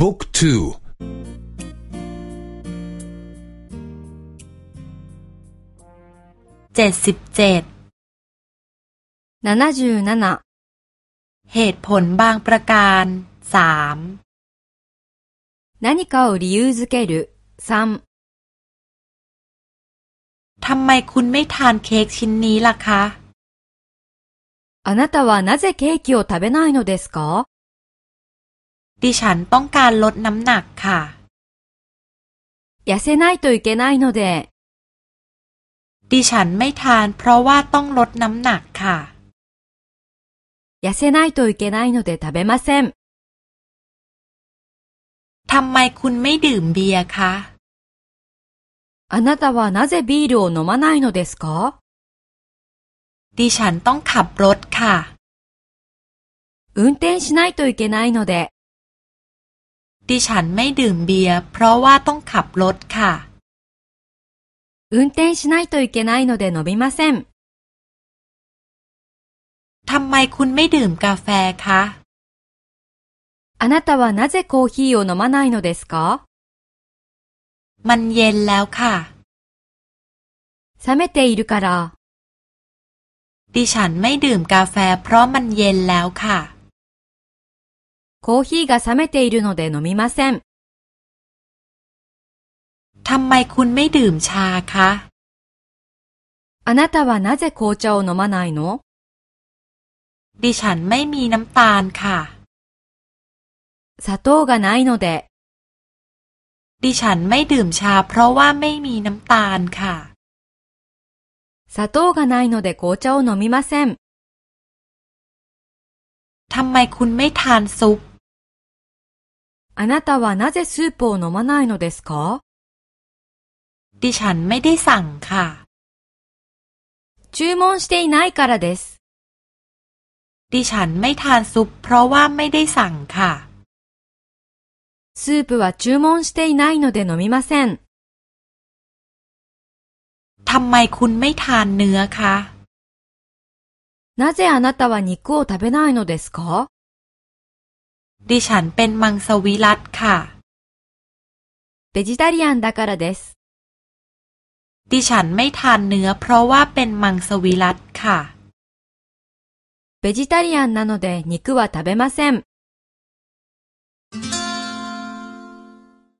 บุ๊กทูเจ็ดสิบเจ็ดเหตุผลบางประการสาม何かを理由づける3ทำไมคุณไม่ทานเค้กชิ้นนี้ล่ะคะあなたはなぜケーキを食べないのですか ดิฉันต้องการลดน้ำหนักค่ะ痩せないといけないのでดิฉันไม่ทานเพราะว่าต้องลดน้ำหนักค่ะ痩せないといけないので食べませんทำไมคุณไม่ดื่มเบียร์คะあなたはなぜビールを飲まないのですかดิฉันต้องขับรถค่ะ運転しないといけないので ดิฉันไม่ดื่มเบียร์เพราะว่าต้องขับรถค่ะ運転しないといけないので飲みませんทำไมคุณไม่ดื่มกาแฟคะあなたはなぜコーヒーを飲まないのですかมันเย็นแล้วค่ะ冷めているからดิฉันไม่ดื่มกาแฟเพราะมันเย็นแล้วค่ะ コーヒーが冷めているので飲みませんทำไมคุณไม่ดื่มชาคะあなたはなぜ紅茶を飲まないのดิฉันไม่มีน้ำตาลค่ะ砂糖がないのでดิฉันไม่ดื่มชาเพราะว่าไม่มีน้ำตาลค่ะ砂糖がないので紅茶を飲みませんทำไมคุณไม่ทานซุป あなたはなぜスープを飲まないのですかดิฉันไม่ได้สั่งค่ะ注文していないからですดิฉันไม่ทานซุปเพราะว่าไม่ได้สั่งค่ะスープは注文していないので飲みません。ทำไมคุณไม่ทานเนื้อคะなぜあなたは肉を食べないのですか ดิฉันเป็นมังสวิรัตค่ะベジタリアンだからです。ดิฉันไม่ทานเนื้อเพราะว่าเป็นมังสวิรัตค่ะベジタリアンなので肉は食べません。